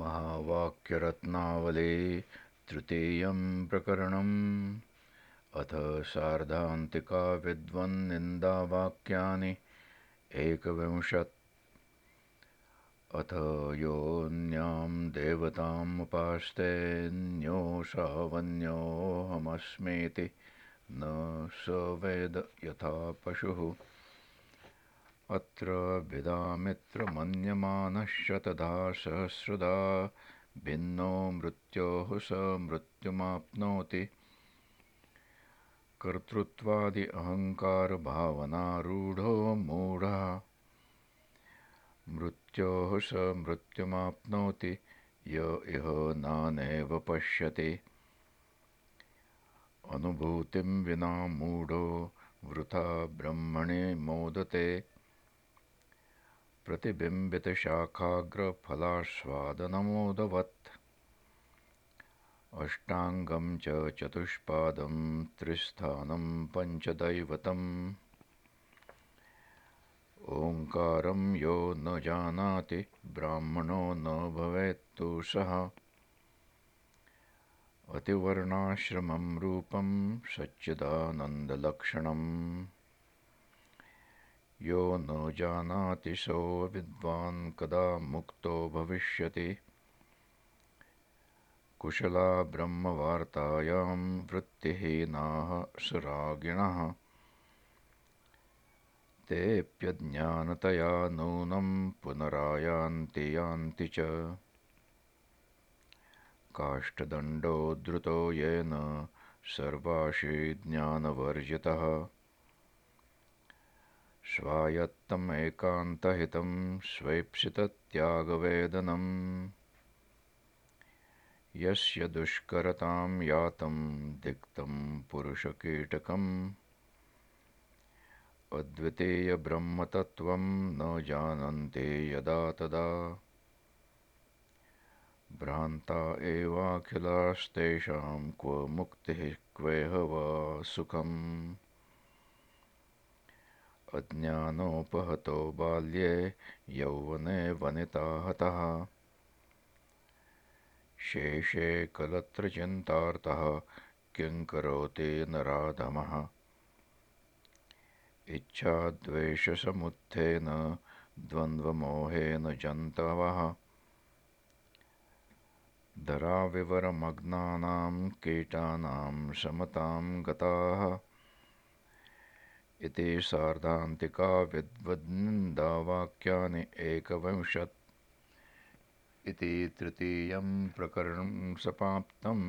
महावाक्यरत्नावली तृतीयं प्रकरणम्। अथ सार्धान्तिका विद्वन्निन्दावाक्यानि एकविंशत्। अथ योऽन्यां देवतामुपास्तेऽन्योषावन्योऽहमस्मीति न स वेद यथा पशुः अत्र विदामित्रमन्यमानश्च तथा सहस्रदा भिन्नो मृत्योः स मृत्युमाप्नोति। कर्तृत्वादि अहङ्कारभावनारूढो मूढः। मृत्योः स मृत्युमाप्नोति य इह नानेव पश्यति। अनुभूतिं विना मूढो वृथा ब्रह्मणि मोदते प्रतिबिम्बितशाखाग्रफलास्वादनमोदवत्। अष्टाङ्गं च चतुष्पादं त्रिस्थानं पञ्चदैवतम्। ओङ्कारं यो न जानाति ब्राह्मणो न भवेत्तु सः अतिवर्णाश्रमं रूपं सच्चिदानन्दलक्षणम् यो न जानाति सो विद्वान् कदा मुक्तो भविष्यति। कुशला ब्रह्मवार्तायां वृत्तिहीनाः सुरागिणः। तेऽप्यज्ञानतया नूनं पुनरायान्ति यान्ति च। काष्ठदण्डोद्धृतो येन सर्वाशि ज्ञानवर्जितः स्वायत्तमेकान्तहितं स्वैप्सितत्यागवेदनम्। यस्य दुष्करतां यातं दिक्तं पुरुषकीटकम्। अद्वितीयब्रह्मतत्त्वं न जानन्ति यदा तदा। भ्रान्ता एवाखिलास्तेषां क्व मुक्तिः क्वेह वा सुखम् अज्ञानोपहतो बाल्ये यौवने वनिता हतः शेषे कलत्र चिन्तार्थः किं करोति नराधमः। इच्छाद्वेषसमुत्थेन द्वन्द्वमोहेन जन्तवः। धराविवरमग्नानां कीटानां समतां गताः इति सार्धान्तिका विद्वद्निन्दावाक्यानि एकविंशत् इति तृतीयं प्रकरणं समाप्तम्